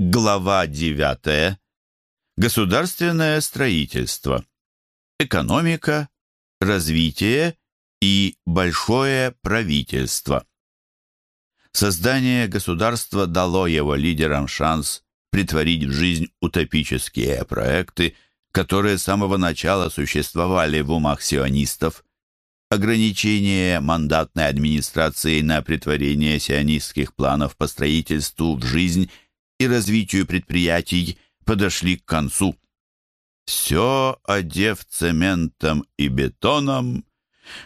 Глава 9. Государственное строительство. Экономика, развитие и большое правительство. Создание государства дало его лидерам шанс притворить в жизнь утопические проекты, которые с самого начала существовали в умах сионистов. Ограничение мандатной администрации на притворение сионистских планов по строительству в жизнь – и развитию предприятий подошли к концу. Все одев цементом и бетоном,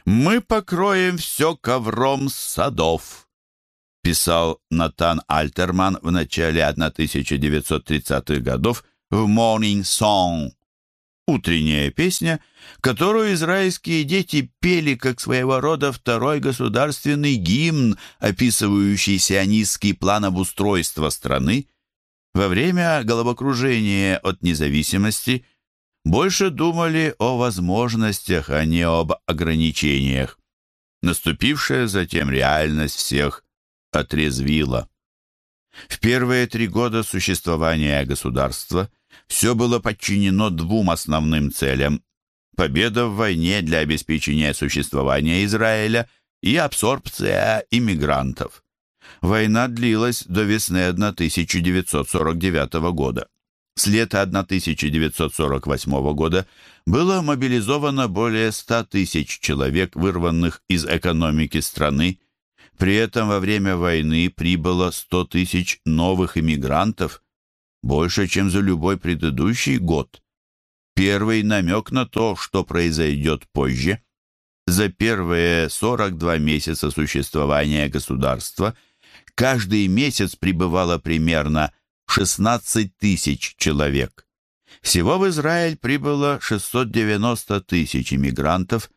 мы покроем все ковром садов, писал Натан Альтерман в начале 1930-х годов в Morning Song. Утренняя песня, которую израильские дети пели как своего рода второй государственный гимн, описывающий сионистский план обустройства страны, во время головокружения от независимости больше думали о возможностях, а не об ограничениях. Наступившая затем реальность всех отрезвила. В первые три года существования государства все было подчинено двум основным целям – победа в войне для обеспечения существования Израиля и абсорбция иммигрантов. Война длилась до весны 1949 года. С лета 1948 года было мобилизовано более 100 тысяч человек, вырванных из экономики страны. При этом во время войны прибыло 100 тысяч новых иммигрантов, больше, чем за любой предыдущий год. Первый намек на то, что произойдет позже. За первые 42 месяца существования государства – каждый месяц прибывало примерно 16 тысяч человек. Всего в Израиль прибыло 690 тысяч иммигрантов,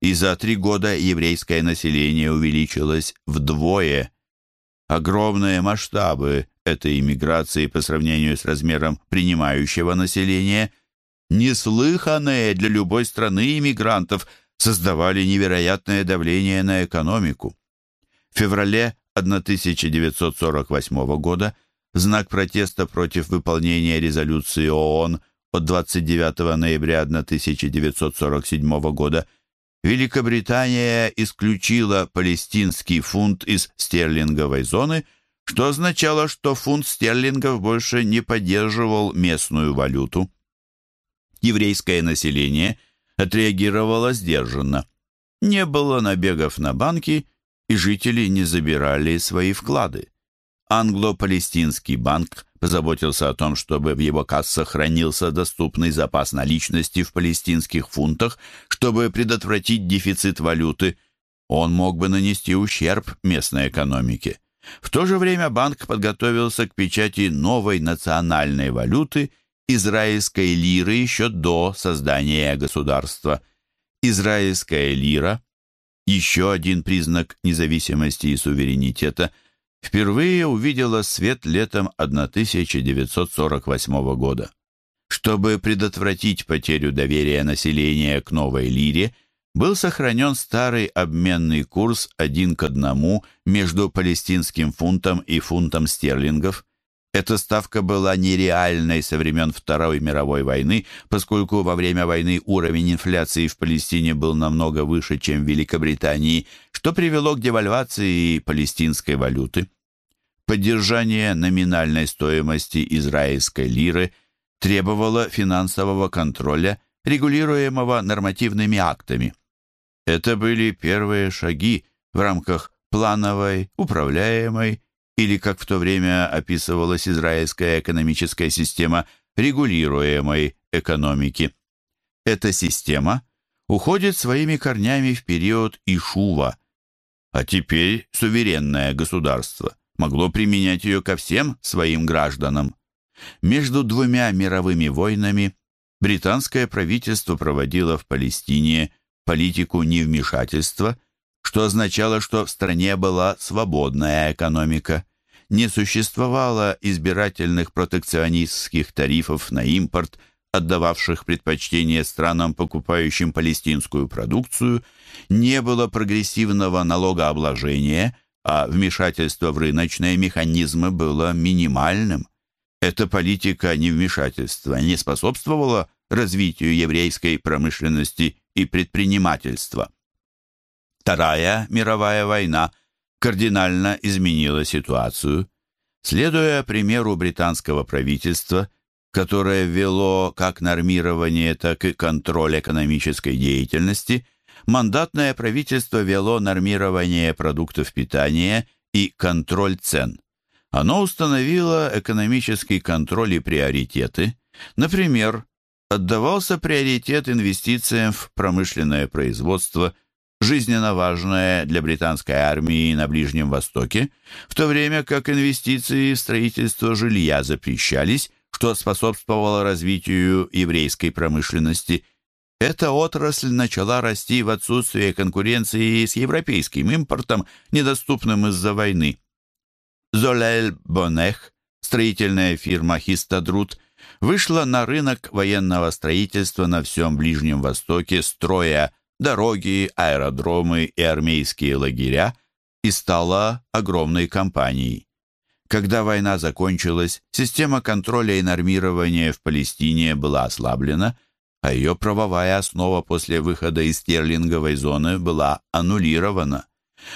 и за три года еврейское население увеличилось вдвое. Огромные масштабы этой иммиграции по сравнению с размером принимающего населения, неслыханные для любой страны иммигрантов, создавали невероятное давление на экономику. В феврале 1948 года в знак протеста против выполнения резолюции ООН от 29 ноября 1947 года Великобритания исключила палестинский фунт из стерлинговой зоны, что означало, что фунт стерлингов больше не поддерживал местную валюту. Еврейское население отреагировало сдержанно. Не было набегов на банки и жители не забирали свои вклады. Англо-Палестинский банк позаботился о том, чтобы в его кассах хранился доступный запас наличности в палестинских фунтах, чтобы предотвратить дефицит валюты. Он мог бы нанести ущерб местной экономике. В то же время банк подготовился к печати новой национальной валюты израильской лиры еще до создания государства. Израильская лира еще один признак независимости и суверенитета, впервые увидела свет летом 1948 года. Чтобы предотвратить потерю доверия населения к новой лире, был сохранен старый обменный курс один к одному между палестинским фунтом и фунтом стерлингов – эта ставка была нереальной со времен Второй мировой войны, поскольку во время войны уровень инфляции в Палестине был намного выше, чем в Великобритании, что привело к девальвации палестинской валюты. Поддержание номинальной стоимости израильской лиры требовало финансового контроля, регулируемого нормативными актами. Это были первые шаги в рамках плановой, управляемой или, как в то время описывалась израильская экономическая система, регулируемой экономики. Эта система уходит своими корнями в период Ишува, а теперь суверенное государство могло применять ее ко всем своим гражданам. Между двумя мировыми войнами британское правительство проводило в Палестине политику невмешательства – что означало, что в стране была свободная экономика. Не существовало избирательных протекционистских тарифов на импорт, отдававших предпочтение странам, покупающим палестинскую продукцию, не было прогрессивного налогообложения, а вмешательство в рыночные механизмы было минимальным. Эта политика невмешательства не способствовала развитию еврейской промышленности и предпринимательства. Вторая мировая война кардинально изменила ситуацию. Следуя примеру британского правительства, которое ввело как нормирование, так и контроль экономической деятельности, мандатное правительство вело нормирование продуктов питания и контроль цен. Оно установило экономический контроль и приоритеты. Например, отдавался приоритет инвестициям в промышленное производство, жизненно важное для британской армии на Ближнем Востоке, в то время как инвестиции в строительство жилья запрещались, что способствовало развитию еврейской промышленности. Эта отрасль начала расти в отсутствие конкуренции с европейским импортом, недоступным из-за войны. Золель Бонех, строительная фирма Хистадрут, вышла на рынок военного строительства на всем Ближнем Востоке, строя дороги, аэродромы и армейские лагеря, и стала огромной компанией. Когда война закончилась, система контроля и нормирования в Палестине была ослаблена, а ее правовая основа после выхода из стерлинговой зоны была аннулирована.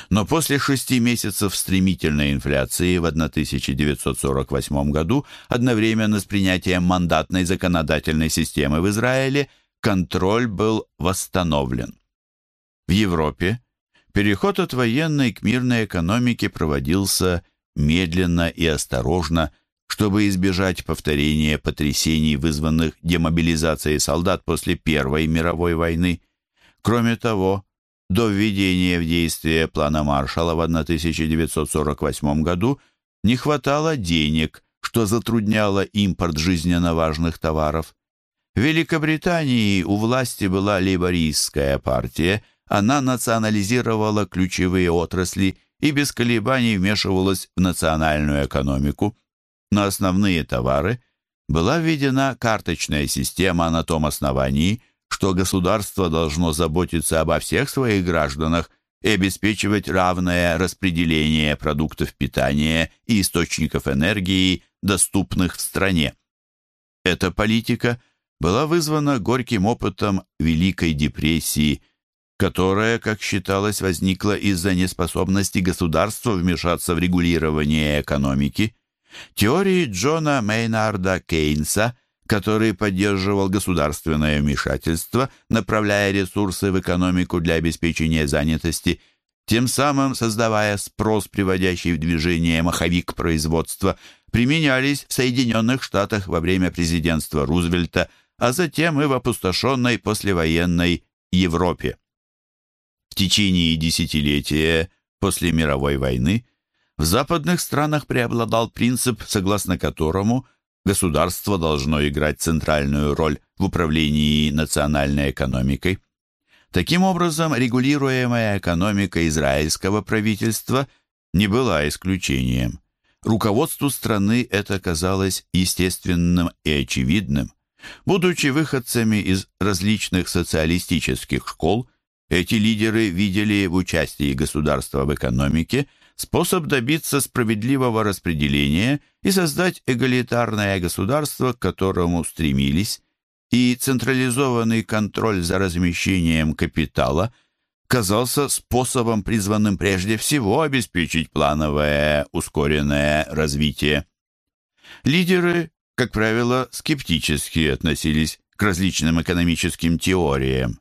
Но после шести месяцев стремительной инфляции в 1948 году, одновременно с принятием мандатной законодательной системы в Израиле, контроль был восстановлен. В Европе переход от военной к мирной экономике проводился медленно и осторожно, чтобы избежать повторения потрясений, вызванных демобилизацией солдат после Первой мировой войны. Кроме того, до введения в действие плана Маршалла в 1948 году не хватало денег, что затрудняло импорт жизненно важных товаров. В Великобритании у власти была лейбористская партия, она национализировала ключевые отрасли и без колебаний вмешивалась в национальную экономику. На основные товары была введена карточная система на том основании – что государство должно заботиться обо всех своих гражданах и обеспечивать равное распределение продуктов питания и источников энергии, доступных в стране. Эта политика была вызвана горьким опытом Великой депрессии, которая, как считалось, возникла из-за неспособности государства вмешаться в регулирование экономики. Теории Джона Мейнарда Кейнса – который поддерживал государственное вмешательство, направляя ресурсы в экономику для обеспечения занятости, тем самым создавая спрос, приводящий в движение маховик производства, применялись в Соединенных Штатах во время президентства Рузвельта, а затем и в опустошенной послевоенной Европе. В течение десятилетия после мировой войны в западных странах преобладал принцип, согласно которому – государство должно играть центральную роль в управлении национальной экономикой. Таким образом, регулируемая экономика израильского правительства не была исключением. Руководству страны это казалось естественным и очевидным. Будучи выходцами из различных социалистических школ, эти лидеры видели в участии государства в экономике способ добиться справедливого распределения и создать эгалитарное государство, к которому стремились, и централизованный контроль за размещением капитала казался способом, призванным прежде всего обеспечить плановое ускоренное развитие. Лидеры, как правило, скептически относились к различным экономическим теориям.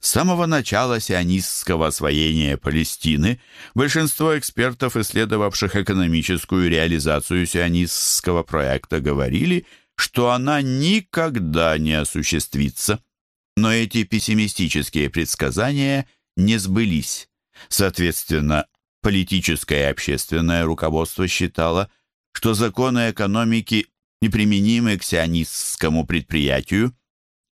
С самого начала сионистского освоения Палестины большинство экспертов, исследовавших экономическую реализацию сионистского проекта, говорили, что она никогда не осуществится. Но эти пессимистические предсказания не сбылись. Соответственно, политическое и общественное руководство считало, что законы экономики неприменимы к сионистскому предприятию,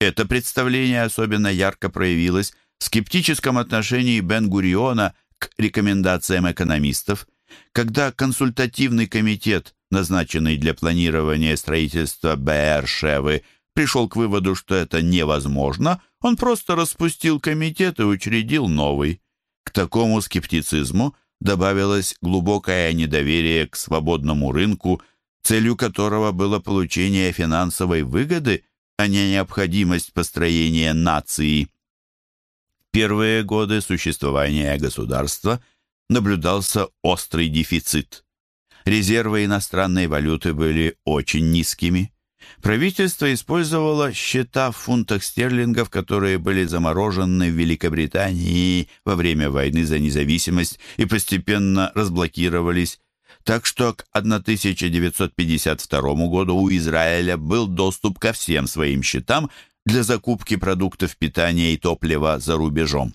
это представление особенно ярко проявилось в скептическом отношении Бен-Гуриона к рекомендациям экономистов, когда консультативный комитет, назначенный для планирования строительства БР-Шевы, пришел к выводу, что это невозможно, он просто распустил комитет и учредил новый. К такому скептицизму добавилось глубокое недоверие к свободному рынку, целью которого было получение финансовой выгоды, а не необходимость построения нации. Первые годы существования государства наблюдался острый дефицит. Резервы иностранной валюты были очень низкими. Правительство использовало счета в фунтах стерлингов, которые были заморожены в Великобритании во время войны за независимость и постепенно разблокировались, так что к 1952 году у Израиля был доступ ко всем своим счетам для закупки продуктов питания и топлива за рубежом.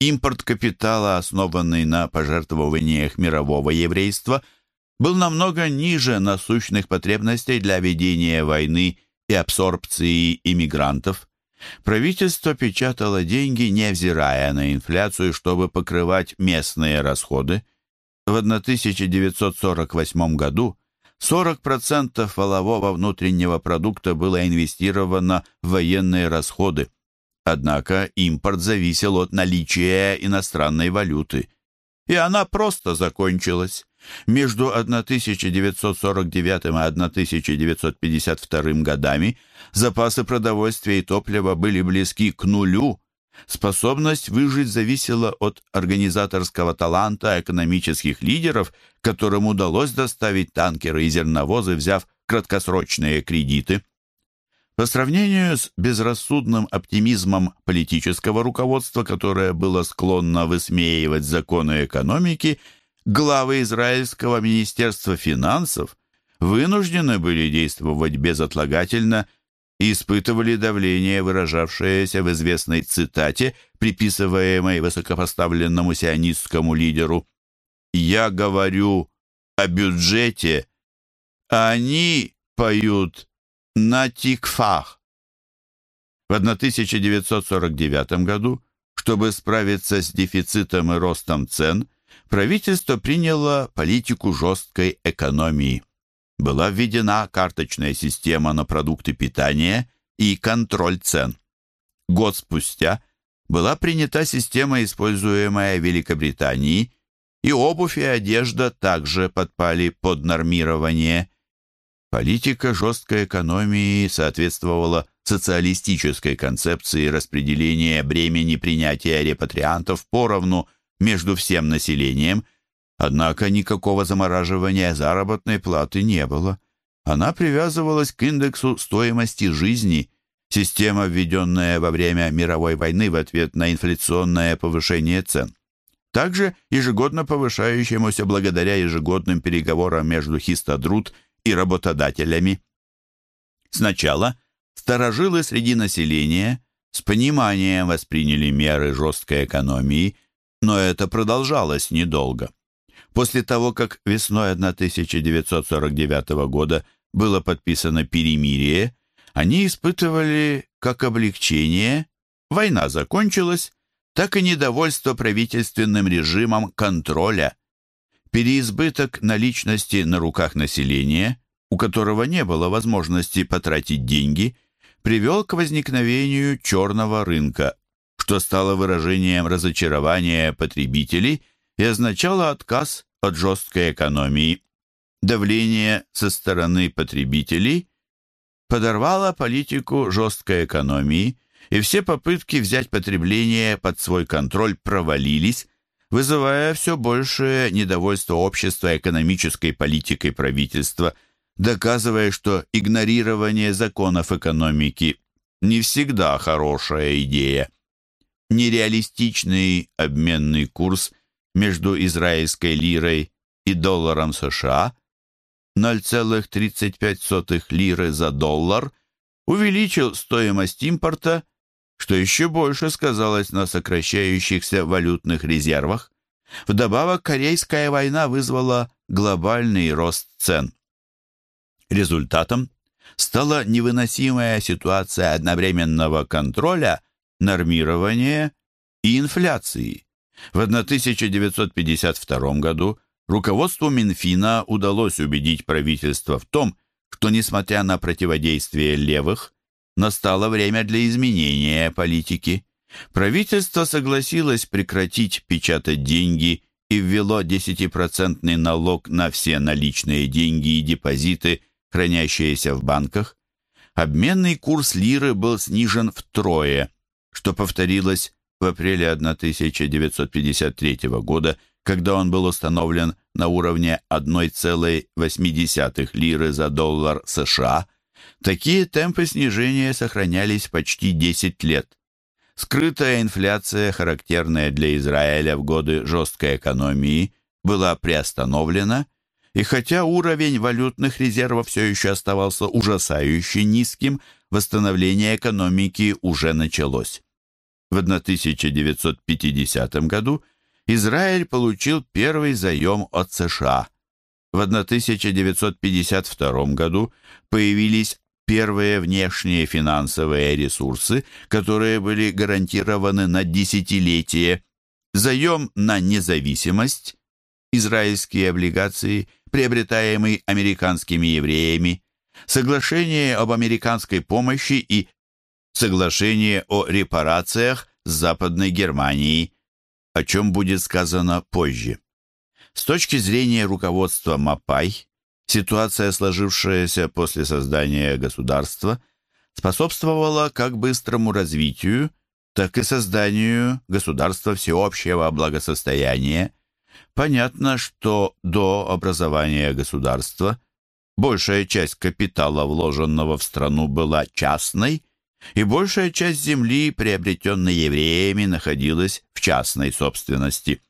Импорт капитала, основанный на пожертвованиях мирового еврейства – был намного ниже насущных потребностей для ведения войны и абсорбции иммигрантов. Правительство печатало деньги, невзирая на инфляцию, чтобы покрывать местные расходы. В 1948 году 40% валового внутреннего продукта было инвестировано в военные расходы. Однако импорт зависел от наличия иностранной валюты. И она просто закончилась. Между 1949 и 1952 годами запасы продовольствия и топлива были близки к нулю. Способность выжить зависела от организаторского таланта экономических лидеров, которым удалось доставить танкеры и зерновозы, взяв краткосрочные кредиты. По сравнению с безрассудным оптимизмом политического руководства, которое было склонно высмеивать законы экономики, главы израильского министерства финансов вынуждены были действовать безотлагательно и испытывали давление, выражавшееся в известной цитате, приписываемой высокопоставленному сионистскому лидеру «Я говорю о бюджете, а они поют на тикфах». В 1949 году, чтобы справиться с дефицитом и ростом цен, правительство приняло политику жесткой экономии. Была введена карточная система на продукты питания и контроль цен. Год спустя была принята система, используемая в Великобритании, и обувь и одежда также подпали под нормирование. Политика жесткой экономии соответствовала социалистической концепции распределения бремени принятия репатриантов поровну между всем населением, однако никакого замораживания заработной платы не было. Она привязывалась к индексу стоимости жизни, система, введенная во время мировой войны в ответ на инфляционное повышение цен. Также ежегодно повышающемуся благодаря ежегодным переговорам между Хистадрут и работодателями. Сначала старожилы среди населения с пониманием восприняли меры жесткой экономии, но это продолжалось недолго. После того, как весной 1949 года было подписано перемирие, они испытывали как облегчение, война закончилась, так и недовольство правительственным режимом контроля. Переизбыток наличности на руках населения, у которого не было возможности потратить деньги, привел к возникновению черного рынка, что стало выражением разочарования потребителей и означало отказ от жесткой экономии. Давление со стороны потребителей подорвало политику жесткой экономии, и все попытки взять потребление под свой контроль провалились, вызывая все большее недовольство общества экономической политикой правительства, доказывая, что игнорирование законов экономики не всегда хорошая идея нереалистичный обменный курс между израильской лирой и долларом США 0,35 лиры за доллар увеличил стоимость импорта, что еще больше сказалось на сокращающихся валютных резервах. Вдобавок, Корейская война вызвала глобальный рост цен. Результатом стала невыносимая ситуация одновременного контроля нормирования и инфляции. В 1952 году руководству Минфина удалось убедить правительство в том, что, несмотря на противодействие левых, настало время для изменения политики. Правительство согласилось прекратить печатать деньги и ввело 10% налог на все наличные деньги и депозиты, хранящиеся в банках, обменный курс лиры был снижен втрое, что повторилось в апреле 1953 года, когда он был установлен на уровне 1,8 лиры за доллар США. Такие темпы снижения сохранялись почти 10 лет. Скрытая инфляция, характерная для Израиля в годы жесткой экономии, была приостановлена, и хотя уровень валютных резервов все еще оставался ужасающе низким, восстановление экономики уже началось. В 1950 году Израиль получил первый заем от США. В 1952 году появились первые внешние финансовые ресурсы, которые были гарантированы на десятилетие, заем на независимость, израильские облигации, приобретаемые американскими евреями, соглашение об американской помощи и соглашение о репарациях с Западной Германией, о чем будет сказано позже. С точки зрения руководства МАПАЙ, Ситуация, сложившаяся после создания государства, способствовала как быстрому развитию, так и созданию государства всеобщего благосостояния. Понятно, что до образования государства большая часть капитала, вложенного в страну, была частной, и большая часть земли, приобретенной евреями, находилась в частной собственности.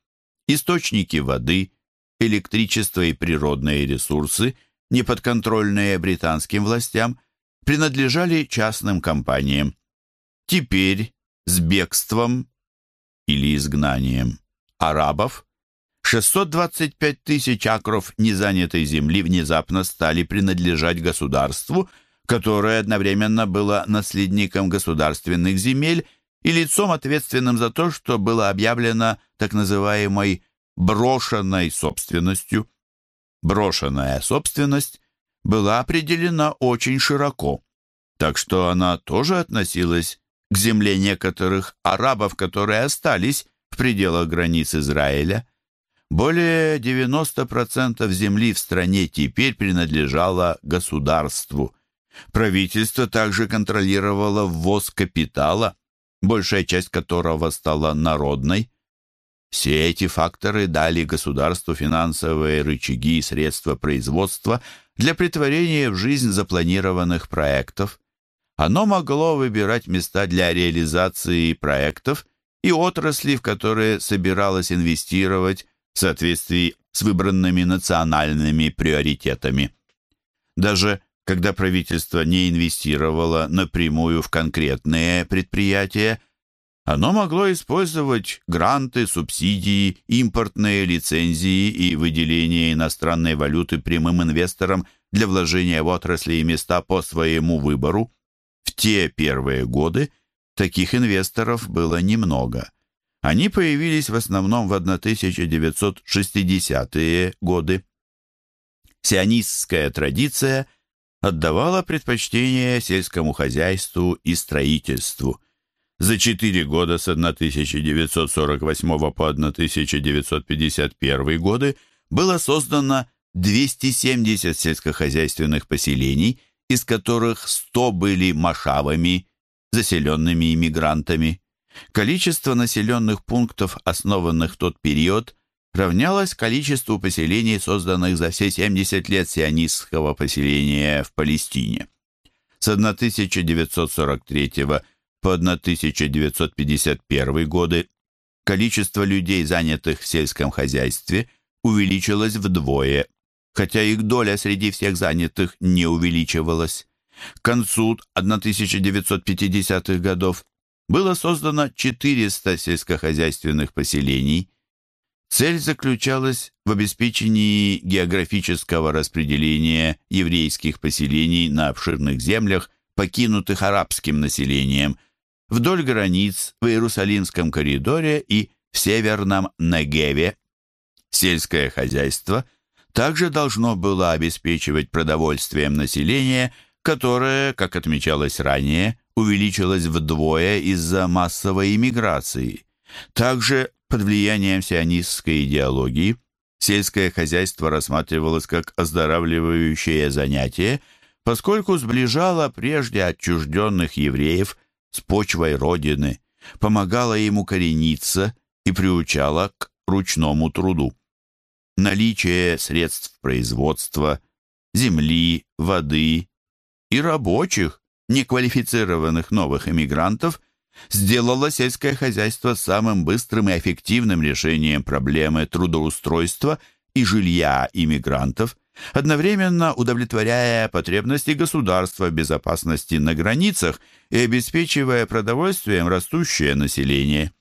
Источники воды, электричество и природные ресурсы, неподконтрольные британским властям, принадлежали частным компаниям. Теперь с бегством или изгнанием арабов 625 тысяч акров незанятой земли внезапно стали принадлежать государству, которое одновременно было наследником государственных земель и лицом, ответственным за то, что было объявлено так называемой брошенной собственностью. Брошенная собственность была определена очень широко, так что она тоже относилась к земле некоторых арабов, которые остались в пределах границ Израиля. Более 90% земли в стране теперь принадлежало государству. Правительство также контролировало ввоз капитала, большая часть которого стала народной. Все эти факторы дали государству финансовые рычаги и средства производства для притворения в жизнь запланированных проектов. Оно могло выбирать места для реализации проектов и отрасли, в которые собиралось инвестировать в соответствии с выбранными национальными приоритетами. Даже когда правительство не инвестировало напрямую в конкретные предприятия, оно могло использовать гранты, субсидии, импортные лицензии и выделение иностранной валюты прямым инвесторам для вложения в отрасли и места по своему выбору. В те первые годы таких инвесторов было немного. Они появились в основном в 1960-е годы. Сионистская традиция отдавала предпочтение сельскому хозяйству и строительству – за четыре года с 1948 по 1951 годы было создано 270 сельскохозяйственных поселений, из которых 100 были машавами, заселенными иммигрантами. Количество населенных пунктов, основанных в тот период, равнялось количеству поселений, созданных за все 70 лет сионистского поселения в Палестине. С 1943 года по 1951 годы количество людей, занятых в сельском хозяйстве, увеличилось вдвое, хотя их доля среди всех занятых не увеличивалась. К концу 1950-х годов было создано 400 сельскохозяйственных поселений. Цель заключалась в обеспечении географического распределения еврейских поселений на обширных землях, покинутых арабским населением – вдоль границ в Иерусалимском коридоре и в Северном Негеве. Сельское хозяйство также должно было обеспечивать продовольствием население, которое, как отмечалось ранее, увеличилось вдвое из-за массовой иммиграции. Также под влиянием сионистской идеологии сельское хозяйство рассматривалось как оздоравливающее занятие, поскольку сближало прежде отчужденных евреев с почвой Родины, помогало им укорениться и приучало к ручному труду. Наличие средств производства, земли, воды и рабочих, неквалифицированных новых иммигрантов сделало сельское хозяйство самым быстрым и эффективным решением проблемы трудоустройства и жилья иммигрантов, одновременно удовлетворяя потребности государства в безопасности на границах и обеспечивая продовольствием растущее население.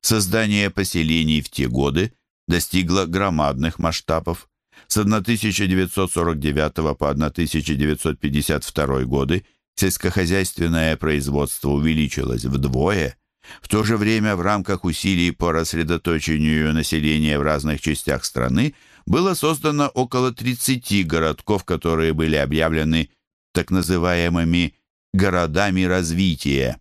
Создание поселений в те годы достигло громадных масштабов. С 1949 по 1952 годы сельскохозяйственное производство увеличилось вдвое. В то же время в рамках усилий по рассредоточению населения в разных частях страны было создано около 30 городков, которые были объявлены так называемыми «городами развития».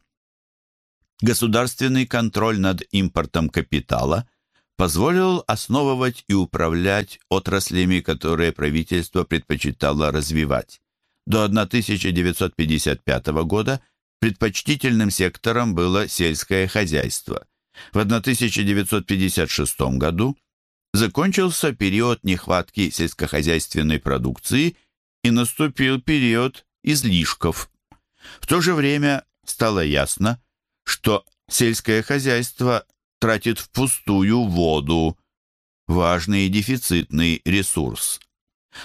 Государственный контроль над импортом капитала позволил основывать и управлять отраслями, которые правительство предпочитало развивать. До 1955 года предпочтительным сектором было сельское хозяйство. В 1956 году закончился период нехватки сельскохозяйственной продукции и наступил период излишков. В то же время стало ясно, что сельское хозяйство тратит впустую воду, важный дефицитный ресурс.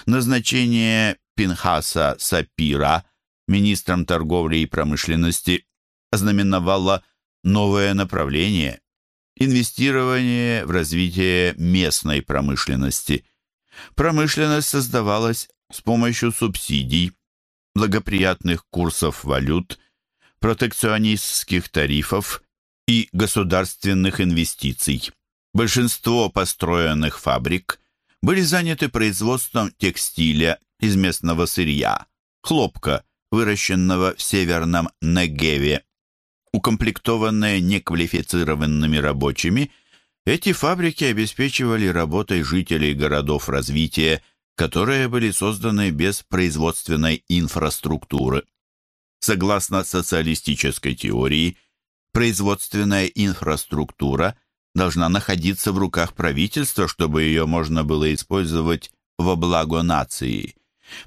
Назначение Пинхаса Сапира министром торговли и промышленности ознаменовало новое направление – инвестирование в развитие местной промышленности. Промышленность создавалась с помощью субсидий, благоприятных курсов валют, протекционистских тарифов и государственных инвестиций. Большинство построенных фабрик были заняты производством текстиля из местного сырья, хлопка, выращенного в северном Негеве. Укомплектованные неквалифицированными рабочими, эти фабрики обеспечивали работой жителей городов развития, которые были созданы без производственной инфраструктуры. Согласно социалистической теории, производственная инфраструктура должна находиться в руках правительства, чтобы ее можно было использовать во благо нации.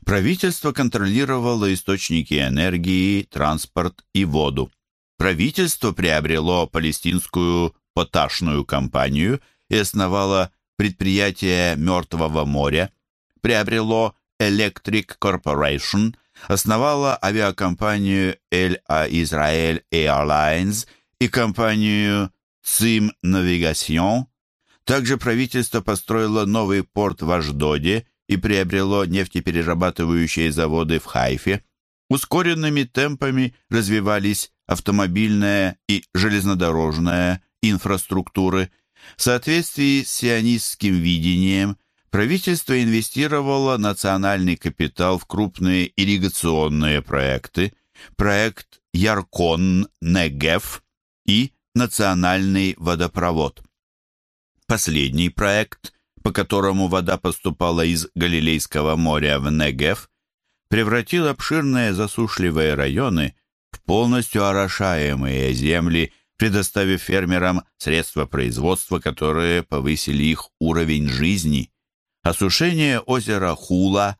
Правительство контролировало источники энергии, транспорт и воду. Правительство приобрело палестинскую поташную компанию и основало предприятие Мертвого моря, приобрело Electric Corporation, основало авиакомпанию El Israel Airlines и компанию Цим Navigation. Также правительство построило новый порт в Аждоде и приобрело нефтеперерабатывающие заводы в Хайфе, ускоренными темпами развивались автомобильная и железнодорожная инфраструктуры. В соответствии с сионистским видением правительство инвестировало национальный капитал в крупные ирригационные проекты, проект Яркон-Негев и национальный водопровод. Последний проект по которому вода поступала из Галилейского моря в Негев, превратил обширные засушливые районы в полностью орошаемые земли, предоставив фермерам средства производства, которые повысили их уровень жизни. Осушение озера Хула,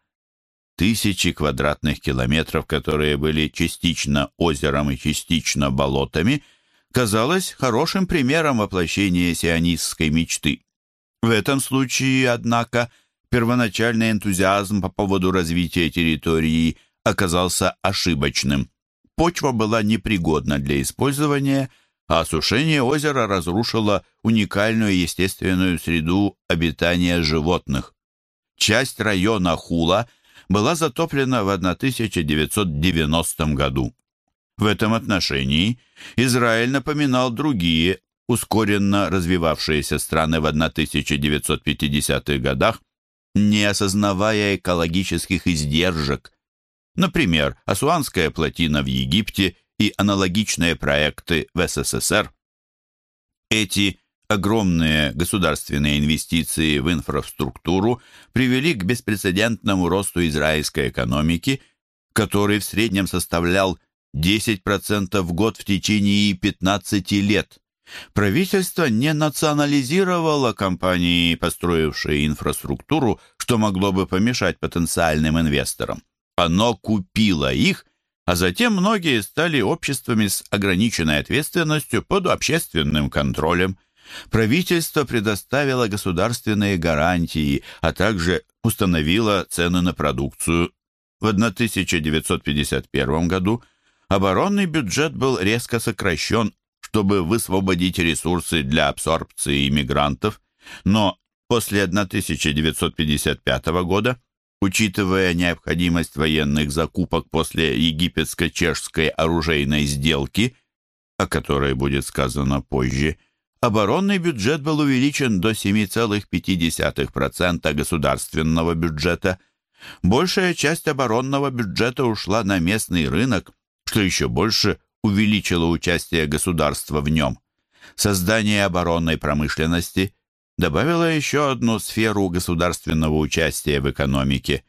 тысячи квадратных километров, которые были частично озером и частично болотами, казалось хорошим примером воплощения сионистской мечты. В этом случае, однако, первоначальный энтузиазм по поводу развития территории оказался ошибочным. Почва была непригодна для использования, а осушение озера разрушило уникальную естественную среду обитания животных. Часть района Хула была затоплена в 1990 году. В этом отношении Израиль напоминал другие ускоренно развивавшиеся страны в 1950-х годах, не осознавая экологических издержек. Например, Асуанская плотина в Египте и аналогичные проекты в СССР. Эти огромные государственные инвестиции в инфраструктуру привели к беспрецедентному росту израильской экономики, который в среднем составлял 10% в год в течение 15 лет. Правительство не национализировало компании, построившие инфраструктуру, что могло бы помешать потенциальным инвесторам. Оно купило их, а затем многие стали обществами с ограниченной ответственностью под общественным контролем. Правительство предоставило государственные гарантии, а также установило цены на продукцию. В 1951 году оборонный бюджет был резко сокращен, чтобы высвободить ресурсы для абсорбции иммигрантов, но после 1955 года, учитывая необходимость военных закупок после египетско-чешской оружейной сделки, о которой будет сказано позже, оборонный бюджет был увеличен до 7,5% государственного бюджета. Большая часть оборонного бюджета ушла на местный рынок, что еще больше увеличило участие государства в нем. Создание оборонной промышленности добавило еще одну сферу государственного участия в экономике.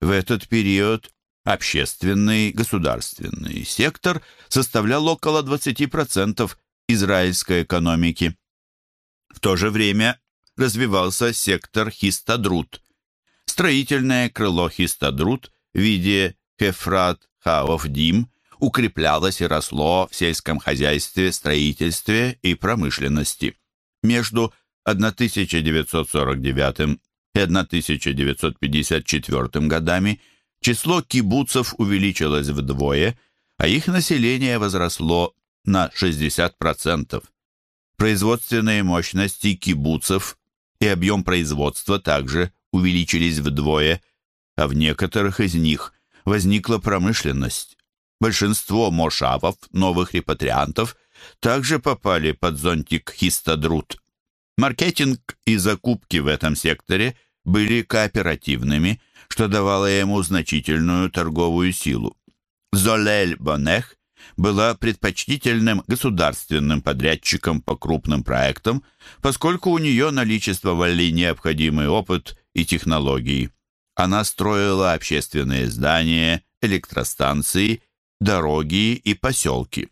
В этот период общественный государственный сектор составлял около 20% израильской экономики. В то же время развивался сектор Хистадрут. Строительное крыло Хистадрут в виде Хефрат Хаофдим укреплялось и росло в сельском хозяйстве, строительстве и промышленности. Между 1949 и 1954 годами число кибуцев увеличилось вдвое, а их население возросло на 60%. Производственные мощности кибуцев и объем производства также увеличились вдвое, а в некоторых из них возникла промышленность. Большинство мошавов, новых репатриантов, также попали под зонтик Хистадрут. Маркетинг и закупки в этом секторе были кооперативными, что давало ему значительную торговую силу. Золель Бонех была предпочтительным государственным подрядчиком по крупным проектам, поскольку у нее наличествовали необходимый опыт и технологии. Она строила общественные здания, электростанции, дороги и поселки.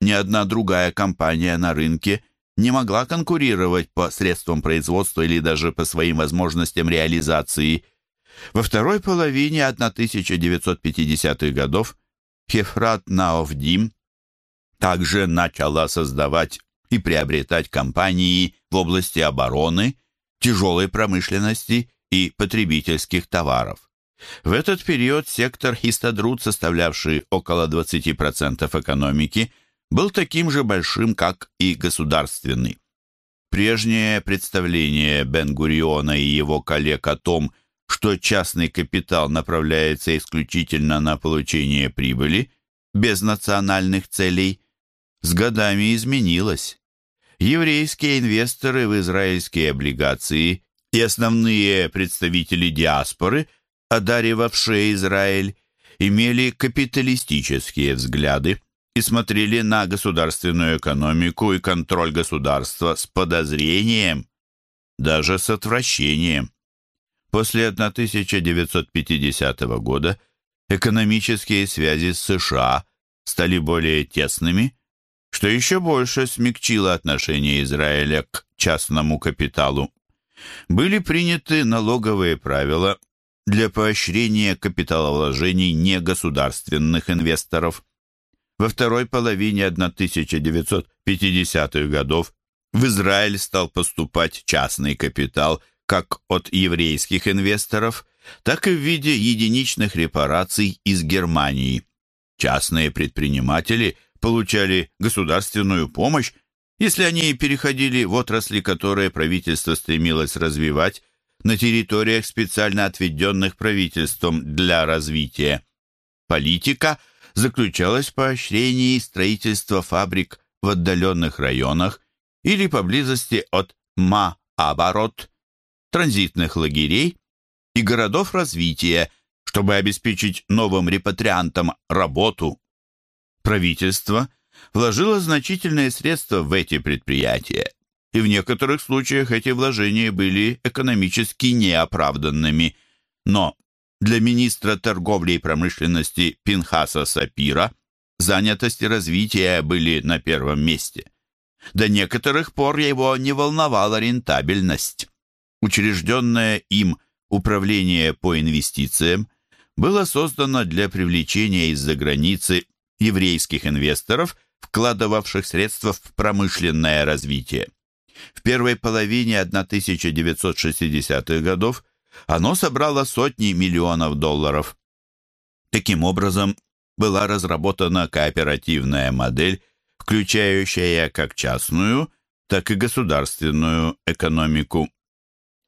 Ни одна другая компания на рынке не могла конкурировать по средствам производства или даже по своим возможностям реализации. Во второй половине 1950-х годов Хефрат Наовдим также начала создавать и приобретать компании в области обороны, тяжелой промышленности и потребительских товаров. В этот период сектор Хистадрут, составлявший около 20% экономики, был таким же большим, как и государственный. Прежнее представление Бен-Гуриона и его коллег о том, что частный капитал направляется исключительно на получение прибыли, без национальных целей, с годами изменилось. Еврейские инвесторы в израильские облигации и основные представители диаспоры, одаривавшие Израиль, имели капиталистические взгляды и смотрели на государственную экономику и контроль государства с подозрением, даже с отвращением. После 1950 года экономические связи с США стали более тесными, что еще больше смягчило отношение Израиля к частному капиталу. Были приняты налоговые правила для поощрения капиталовложений негосударственных инвесторов. Во второй половине 1950-х годов в Израиль стал поступать частный капитал – как от еврейских инвесторов, так и в виде единичных репараций из Германии. Частные предприниматели получали государственную помощь, если они переходили в отрасли, которые правительство стремилось развивать на территориях, специально отведенных правительством для развития. Политика заключалась в поощрении строительства фабрик в отдаленных районах или поблизости от Ма-Оборот, транзитных лагерей и городов развития, чтобы обеспечить новым репатриантам работу. Правительство вложило значительные средства в эти предприятия, и в некоторых случаях эти вложения были экономически неоправданными. Но для министра торговли и промышленности Пинхаса Сапира занятость и развитие были на первом месте. До некоторых пор его не волновала рентабельность. Учрежденное им управление по инвестициям было создано для привлечения из-за границы еврейских инвесторов, вкладывавших средства в промышленное развитие. В первой половине 1960-х годов оно собрало сотни миллионов долларов. Таким образом, была разработана кооперативная модель, включающая как частную, так и государственную экономику.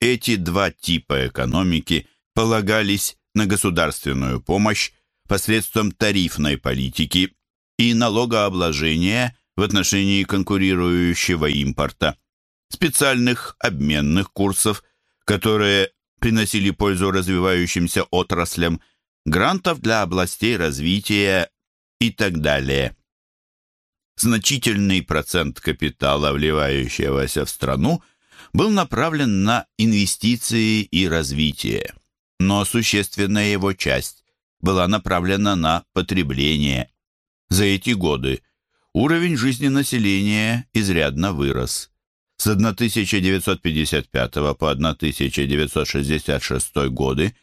Эти два типа экономики полагались на государственную помощь посредством тарифной политики и налогообложения в отношении конкурирующего импорта, специальных обменных курсов, которые приносили пользу развивающимся отраслям, грантов для областей развития и так далее. Значительный процент капитала, вливающегося в страну, был направлен на инвестиции и развитие, но существенная его часть была направлена на потребление. За эти годы уровень жизни населения изрядно вырос. С 1955 по 1966 годы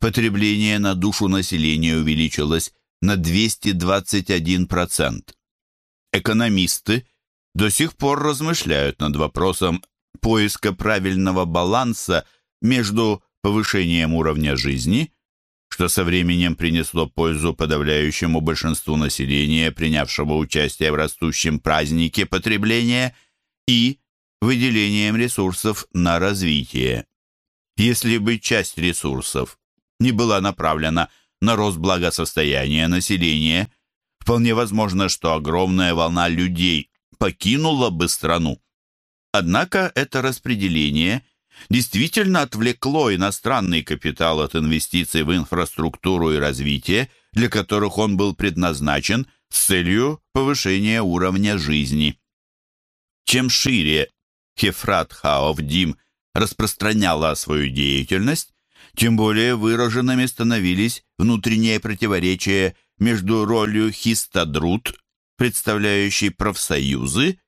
потребление на душу населения увеличилось на 221%. Экономисты до сих пор размышляют над вопросом поиска правильного баланса между повышением уровня жизни, что со временем принесло пользу подавляющему большинству населения, принявшего участие в растущем празднике потребления, и выделением ресурсов на развитие. Если бы часть ресурсов не была направлена на рост благосостояния населения, вполне возможно, что огромная волна людей покинула бы страну. Однако это распределение действительно отвлекло иностранный капитал от инвестиций в инфраструктуру и развитие, для которых он был предназначен с целью повышения уровня жизни. Чем шире Хефрат Хаовдим распространяла свою деятельность, тем более выраженными становились внутренние противоречия между ролью Хистадрут, представляющей профсоюзы,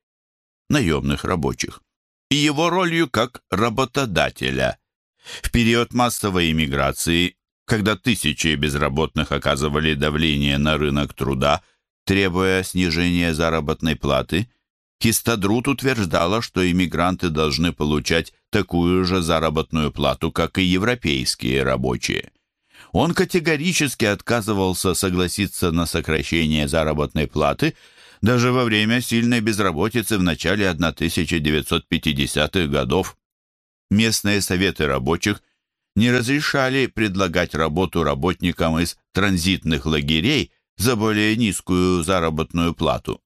наемных рабочих, и его ролью как работодателя. В период массовой иммиграции, когда тысячи безработных оказывали давление на рынок труда, требуя снижения заработной платы – Хистадрут утверждала, что иммигранты должны получать такую же заработную плату, как и европейские рабочие. Он категорически отказывался согласиться на сокращение заработной платы даже во время сильной безработицы в начале 1950-х годов. Местные советы рабочих не разрешали предлагать работу работникам из транзитных лагерей за более низкую заработную плату.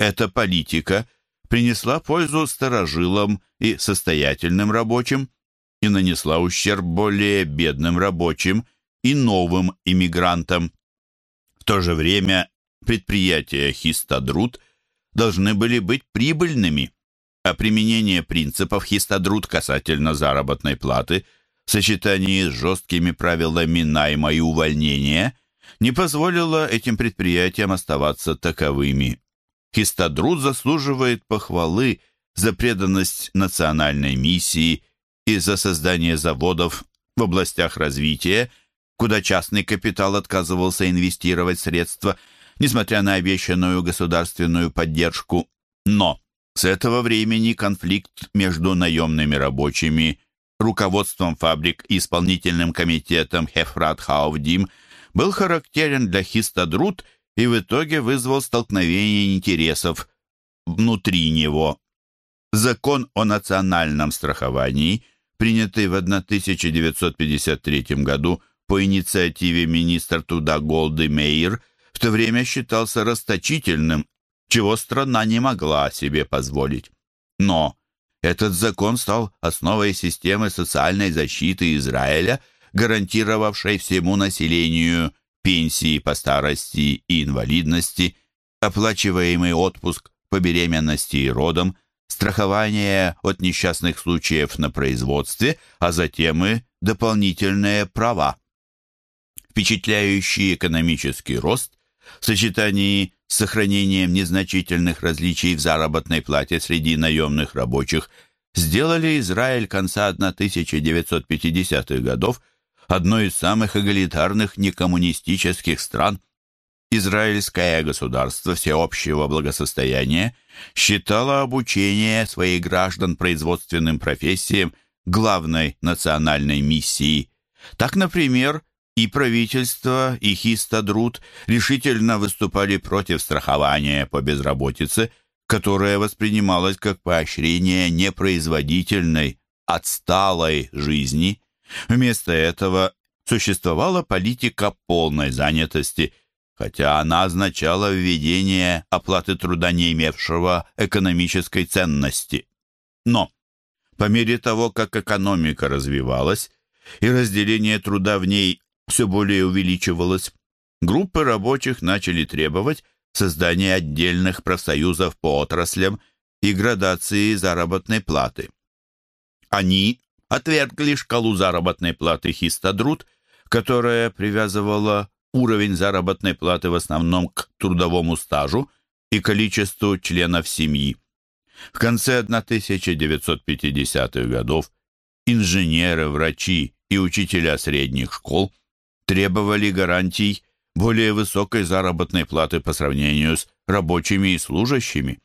Эта политика принесла пользу старожилам и состоятельным рабочим и нанесла ущерб более бедным рабочим и новым иммигрантам. В то же время предприятия Хистадрут должны были быть прибыльными, а применение принципов Хистадрут касательно заработной платы в сочетании с жесткими правилами найма и увольнения не позволило этим предприятиям оставаться таковыми. Хистадрут заслуживает похвалы за преданность национальной миссии и за создание заводов в областях развития, куда частный капитал отказывался инвестировать средства, несмотря на обещанную государственную поддержку. Но с этого времени конфликт между наемными рабочими, руководством фабрик и исполнительным комитетом Хефрат Хаувдим был характерен для Хистадрут – и в итоге вызвал столкновение интересов внутри него. Закон о национальном страховании, принятый в 1953 году по инициативе министра труда Голды Мейер, в то время считался расточительным, чего страна не могла себе позволить. Но этот закон стал основой системы социальной защиты Израиля, гарантировавшей всему населению пенсии по старости и инвалидности, оплачиваемый отпуск по беременности и родам, страхование от несчастных случаев на производстве, а затем и дополнительные права. Впечатляющий экономический рост в сочетании с сохранением незначительных различий в заработной плате среди наемных рабочих сделали Израиль конца 1950-х годов одной из самых эгалитарных некоммунистических стран – Израильское государство всеобщего благосостояния считало обучение своих граждан производственным профессиям главной национальной миссией. Так, например, и правительство, и Хистадрут решительно выступали против страхования по безработице, которое воспринималось как поощрение непроизводительной, отсталой жизни. Вместо этого существовала политика полной занятости – хотя она означала введение оплаты труда, не имевшего экономической ценности. Но по мере того, как экономика развивалась и разделение труда в ней все более увеличивалось, группы рабочих начали требовать создания отдельных профсоюзов по отраслям и градации заработной платы. Они отвергли шкалу заработной платы Хистадрут, которая привязывала уровень заработной платы в основном к трудовому стажу и количеству членов семьи. В конце 1950-х годов инженеры, врачи и учителя средних школ требовали гарантий более высокой заработной платы по сравнению с рабочими и служащими.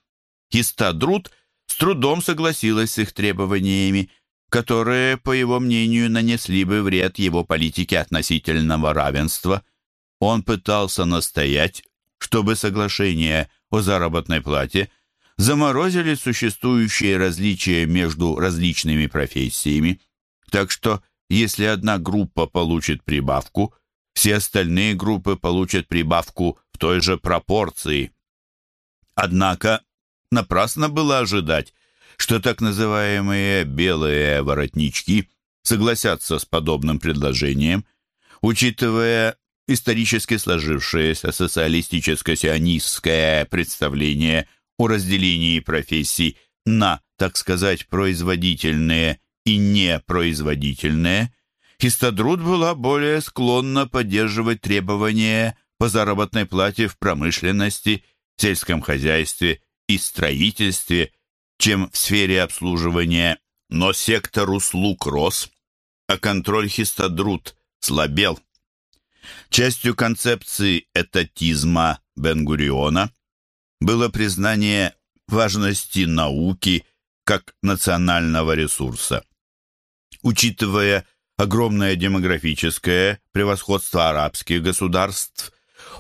Хистадрут с трудом согласилась с их требованиями, которые, по его мнению, нанесли бы вред его политике относительного равенства – он пытался настоять, чтобы соглашение о заработной плате заморозили существующие различия между различными профессиями, так что если одна группа получит прибавку, все остальные группы получат прибавку в той же пропорции. Однако напрасно было ожидать, что так называемые «белые воротнички» согласятся с подобным предложением, учитывая исторически сложившееся социалистическо-сионистское представление о разделении профессий на, так сказать, производительные и непроизводительные, Хистадрут была более склонна поддерживать требования по заработной плате в промышленности, сельском хозяйстве и строительстве, чем в сфере обслуживания, но сектор услуг рос, а контроль Хистадрут слабел. Частью концепции этатизма Бенгуриона было признание важности науки как национального ресурса. Учитывая огромное демографическое превосходство арабских государств,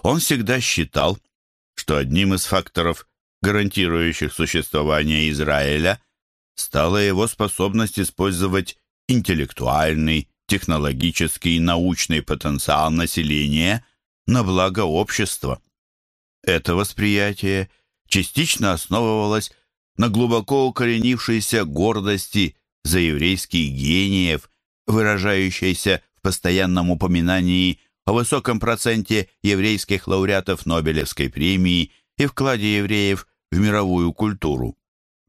он всегда считал, что одним из факторов, гарантирующих существование Израиля, стала его способность использовать интеллектуальный, технологический и научный потенциал населения на благо общества. Это восприятие частично основывалось на глубоко укоренившейся гордости за еврейских гениев, выражающейся в постоянном упоминании о высоком проценте еврейских лауреатов Нобелевской премии и вкладе евреев в мировую культуру.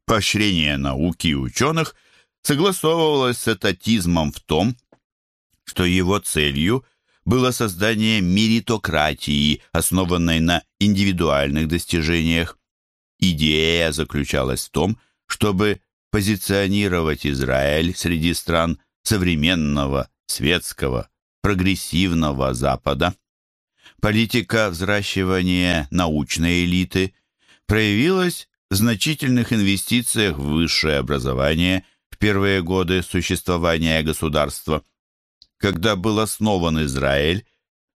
Поощрение науки и ученых согласовывалось с этатизмом в том, что его целью было создание меритократии, основанной на индивидуальных достижениях. Идея заключалась в том, чтобы позиционировать Израиль среди стран современного, светского, прогрессивного Запада. Политика взращивания научной элиты проявилась в значительных инвестициях в высшее образование в первые годы существования государства – когда был основан Израиль,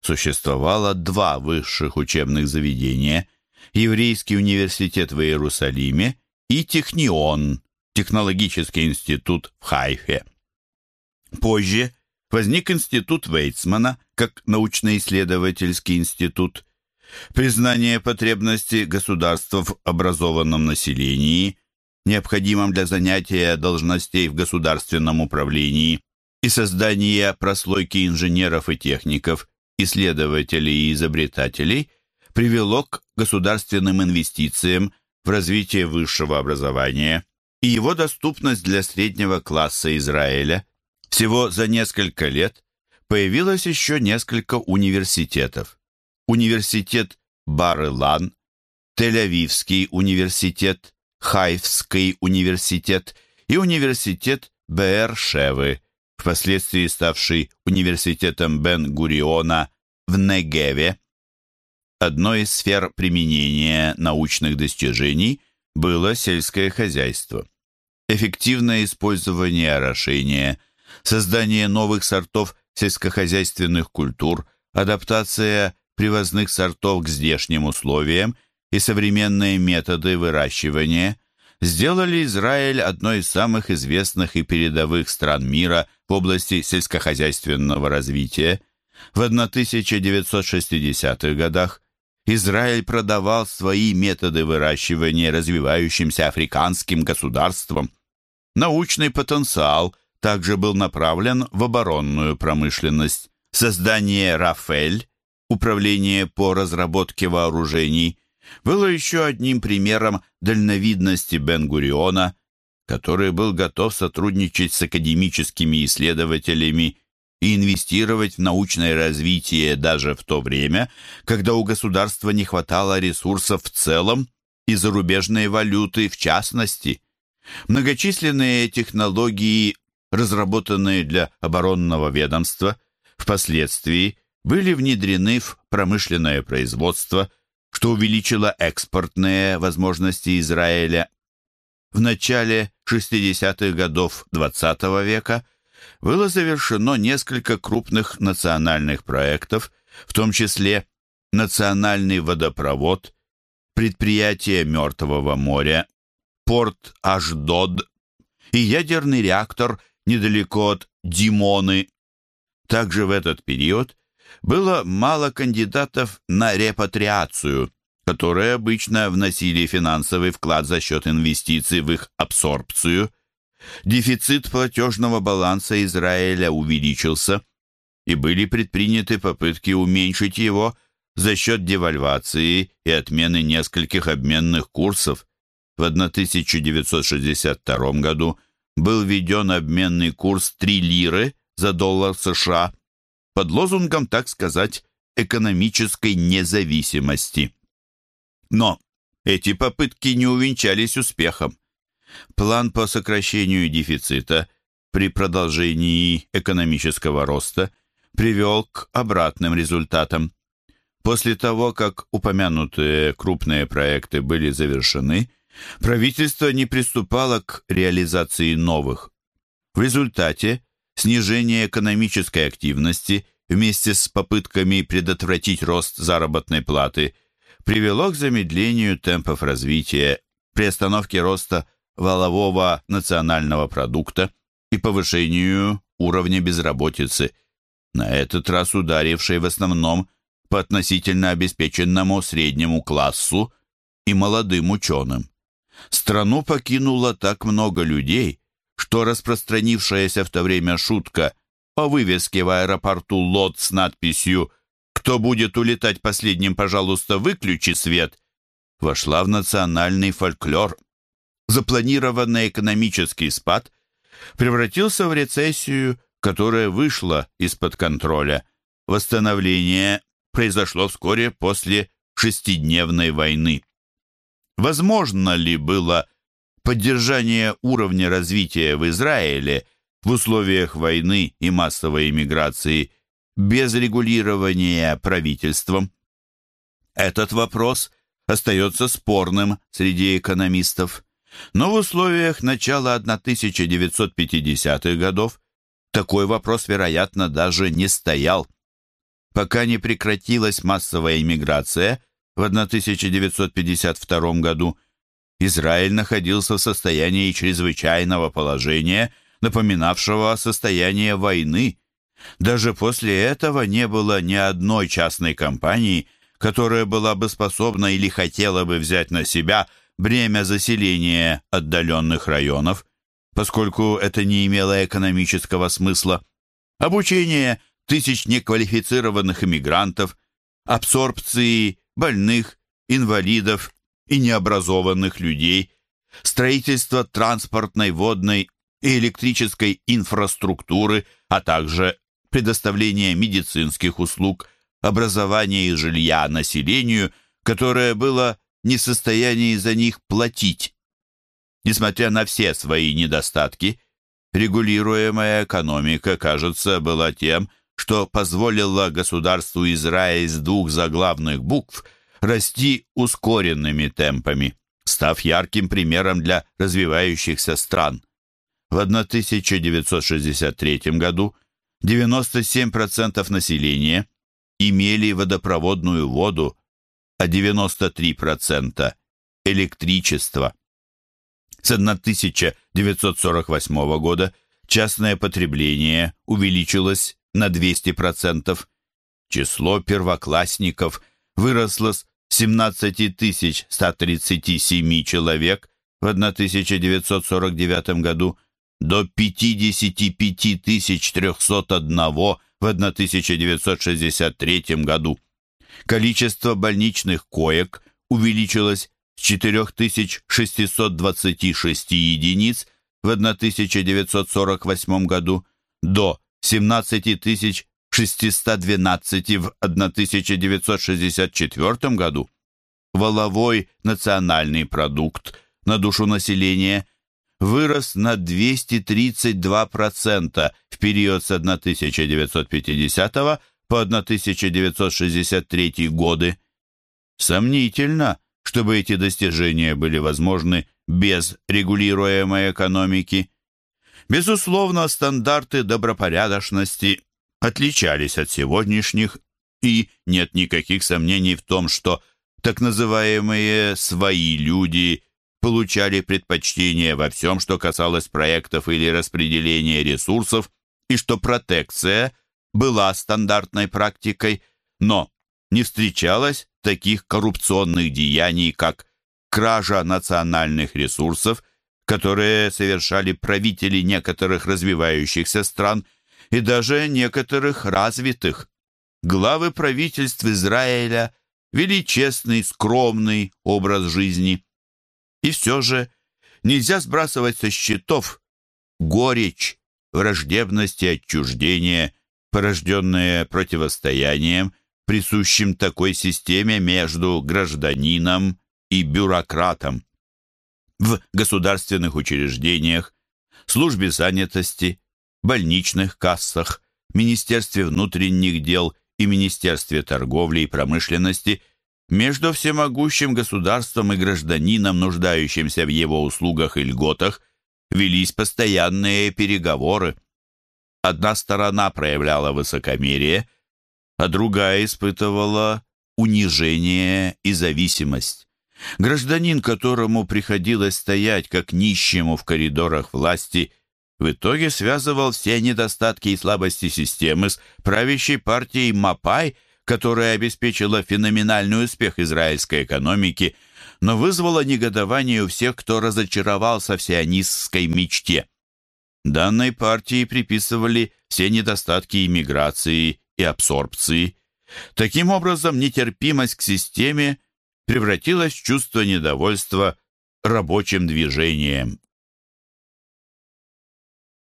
существовало два высших учебных заведения – Еврейский университет в Иерусалиме и Технион, технологический институт в Хайфе. Позже возник институт Вейцмана как научно-исследовательский институт. Признание потребности государства в образованном населении, необходимом для занятия должностей в государственном управлении, и создание прослойки инженеров и техников, исследователей и изобретателей привело к государственным инвестициям в развитие высшего образования, и его доступность для среднего класса Израиля. Всего за несколько лет появилось еще несколько университетов. Университет Бар-Илан, Тель-Авивский университет, Хайфский университет и университет Беэр-Шевы, впоследствии ставший университетом Бен-Гуриона в Негеве. Одной из сфер применения научных достижений было сельское хозяйство. Эффективное использование орошения, создание новых сортов сельскохозяйственных культур, адаптация привозных сортов к здешним условиям и современные методы выращивания сделали Израиль одной из самых известных и передовых стран мира в области сельскохозяйственного развития. В 1960-х годах Израиль продавал свои методы выращивания развивающимся африканским государствам. Научный потенциал также был направлен в оборонную промышленность. Создание «Рафель» Управление по разработке вооружений было еще одним примером дальновидности Бен-Гуриона, который был готов сотрудничать с академическими исследователями и инвестировать в научное развитие даже в то время, когда у государства не хватало ресурсов в целом и зарубежной валюты в частности. Многочисленные технологии, разработанные для оборонного ведомства, впоследствии были внедрены в промышленное производство, что увеличило экспортные возможности Израиля. В начале 60-х годов XX -го века было завершено несколько крупных национальных проектов, в том числе Национальный водопровод, предприятие Мертвого моря, порт Аждод и ядерный реактор недалеко от Димоны. Также в этот период было мало кандидатов на репатриацию, которые обычно вносили финансовый вклад за счет инвестиций в их абсорбцию. Дефицит платежного баланса Израиля увеличился, и были предприняты попытки уменьшить его за счет девальвации и отмены нескольких обменных курсов. В 1962 году был введен обменный курс 3 лиры за доллар США, под лозунгом, так сказать, экономической независимости. Но эти попытки не увенчались успехом. План по сокращению дефицита при продолжении экономического роста привел к обратным результатам. После того, как упомянутые крупные проекты были завершены, правительство не приступало к реализации новых. В результате снижение экономической активности вместе с попытками предотвратить рост заработной платы привело к замедлению темпов развития, приостановке роста валового национального продукта и повышению уровня безработицы, на этот раз ударившей в основном по относительно обеспеченному среднему классу и молодым ученым. Страну покинуло так много людей, что распространившаяся в то время шутка о вывеске в аэропорту лот с надписью «Кто будет улетать последним, пожалуйста, выключи свет», вошла в национальный фольклор. Запланированный экономический спад превратился в рецессию, которая вышла из-под контроля. Восстановление произошло вскоре после шестидневной войны. Возможно ли было поддержание уровня развития в Израиле в условиях войны и массовой иммиграции без регулирования правительством? Этот вопрос остается спорным среди экономистов. Но в условиях начала 1950-х годов такой вопрос, вероятно, даже не стоял. Пока не прекратилась массовая иммиграция в 1952 году, Израиль находился в состоянии чрезвычайного положения, напоминавшего состояние войны. Даже после этого не было ни одной частной компании, которая была бы способна или хотела бы взять на себя бремя заселения отдаленных районов, поскольку это не имело экономического смысла. Обучение тысяч неквалифицированных иммигрантов, абсорбции больных, инвалидов и необразованных людей строительство транспортной, водной и электрической инфраструктуры, а также предоставление медицинских услуг, образования и жилья населению, которое было не в состоянии за них платить. Несмотря на все свои недостатки, регулируемая экономика, кажется, была тем, что позволило государству Израиль с двух заглавных букв расти ускоренными темпами, став ярким примером для развивающихся стран. В 1963 году 97% населения имели водопроводную воду, а 93% – электричество. С 1948 года частное потребление увеличилось на 200%. Число первоклассников выросло с 17 137 человек в 1949 году до 55 301 в 1963 году. Количество больничных коек увеличилось с 4626 единиц в 1948 году до 17612 в 1964 году. Воловой национальный продукт на душу населения вырос на 232% в период с 1950 по 1963 годы. Сомнительно, чтобы эти достижения были возможны без регулируемой экономики. Безусловно, стандарты добропорядочности отличались от сегодняшних, и нет никаких сомнений в том, что так называемые «свои люди» получали предпочтение во всем, что касалось проектов или распределения ресурсов, и что протекция была стандартной практикой, но не встречалось таких коррупционных деяний, как кража национальных ресурсов, которые совершали правители некоторых развивающихся стран и даже некоторых развитых. Главы правительств Израиля вели честный, скромный образ жизни. И все же нельзя сбрасывать со счетов горечь, враждебность и отчуждение, порожденные противостоянием, присущим такой системе между гражданином и бюрократом. В государственных учреждениях, службе занятости, больничных кассах, Министерстве внутренних дел и Министерстве торговли и промышленности между всемогущим государством и гражданином, нуждающимся в его услугах и льготах, велись постоянные переговоры. Одна сторона проявляла высокомерие, а другая испытывала унижение и зависимость. Гражданин, которому приходилось стоять как нищему в коридорах власти, в итоге связывал все недостатки и слабости системы с правящей партией Мапай, которая обеспечила феноменальный успех израильской экономики, но вызвала негодование у всех, кто разочаровался в сионистской мечте. Данной партии приписывали все недостатки иммиграции и абсорбции. Таким образом, нетерпимость к системе превратилась в чувство недовольства рабочим движением.